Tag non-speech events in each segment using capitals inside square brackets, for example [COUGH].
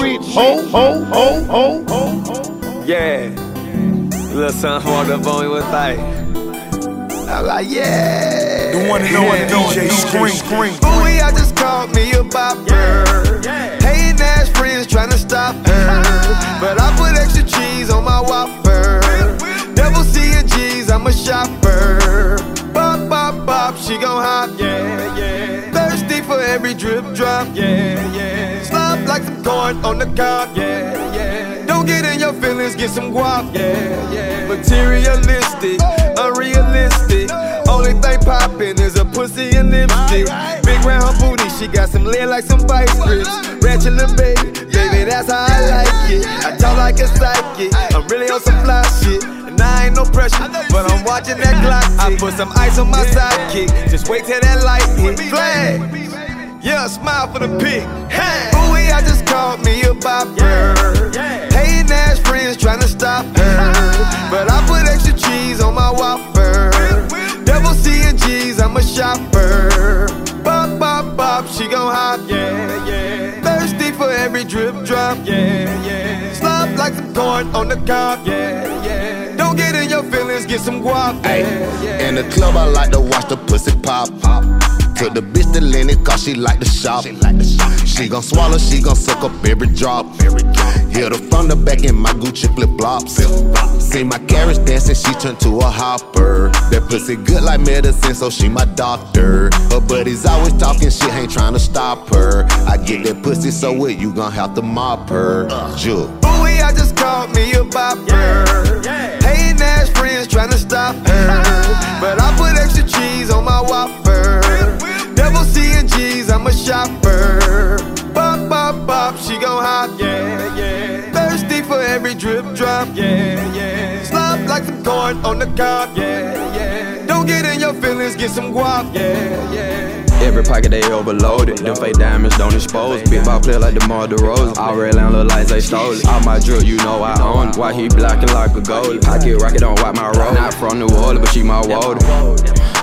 rich, ho, ho, ho, ho, ho. Yeah. Little son walked up on me with like. I'm like, yeah. The one and only DJ Scream. Scream. Ooh, I just called me a bopper. Hating ass friends trying to stop her. [LAUGHS] But I put extra cheese on my whopper. Double C and G's, I'm a shopper. Bop, bop, bop, she gon' hop, yeah, yeah. Thirsty for every drip drop, yeah, yeah. Like some corn on the cob, yeah, yeah. Don't get in your feelings, get some guap, yeah, yeah. Materialistic, unrealistic. Only thing poppin' is a pussy and lipstick. Big round booty, she got some lead like some vice grips. Ratchet little baby, baby, that's how I like it. I talk like a psychic, I'm really on some fly shit. And I ain't no pressure, but I'm watching that clock. I put some ice on my sidekick. Just wait till that light hit. Flag. Yeah, smile for the pig. Hey. Ooh, I just called me a bopper. Hating ass friends trying to stop her. [LAUGHS] But I put extra cheese on my whopper. Double C and G's, I'm a shopper. Bop, bop, bop, she gon' hop, yeah, yeah. Thirsty for every drip drop, yeah, yeah. Slop like some corn on the cob, yeah, yeah. Don't get in your feelings, get some guap, yeah, yeah. In the club, I like to watch the pussy pop. pop. Took the bitch to Lenny cause she like to shop. She gon' swallow, she gon' suck up every drop. Hit her from the back in my Gucci flip flops. See my carriage dancing, she turned to a hopper. That pussy good like medicine, so she my doctor. Her buddies always talking shit, ain't trying to stop her. I get that pussy so wet, you gon' have to mop her. Uh. Juke. Ooh, I just called me a bopper. Hating ass friends trying to stop her. I'm a shopper. Bop, bop, bop, she gon' hop, yeah, yeah. Thirsty for every drip drop, yeah, yeah. Slop like some corn on the cob, yeah, yeah. Don't get in your feelings, get some guap, yeah, yeah. Every pocket they overloaded. Them fake diamonds don't expose. Big ball player like DeMar DeRozan. All red lamb look like they stole it. All my drill, you know I own it. Why he blocking like a goalie? Pocket rocket don't wipe my road. Not from New Orleans, but she my water.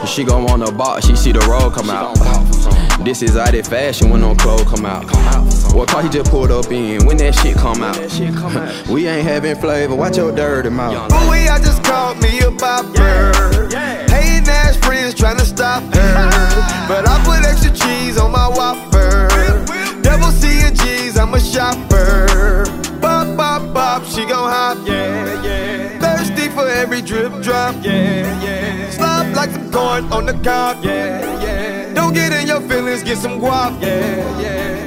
She gon' want a box, she see the road come out. This is out of fashion when no clothes come out. What car he just pulled up in when that shit come out? [LAUGHS] we ain't having flavor, watch your dirty mouth. Ooh, I just called me a bopper. Hating ass friends trying to stop her. [LAUGHS] But I put extra cheese on my whopper. Double C and G's, I'm a shopper. Bop, bop, bop, she gon' hop, yeah, yeah. Thirsty for every drip drop, yeah, yeah. Slop like some corn on the cob, yeah, yeah. Don't get in your feelings, get some guap, yeah, yeah.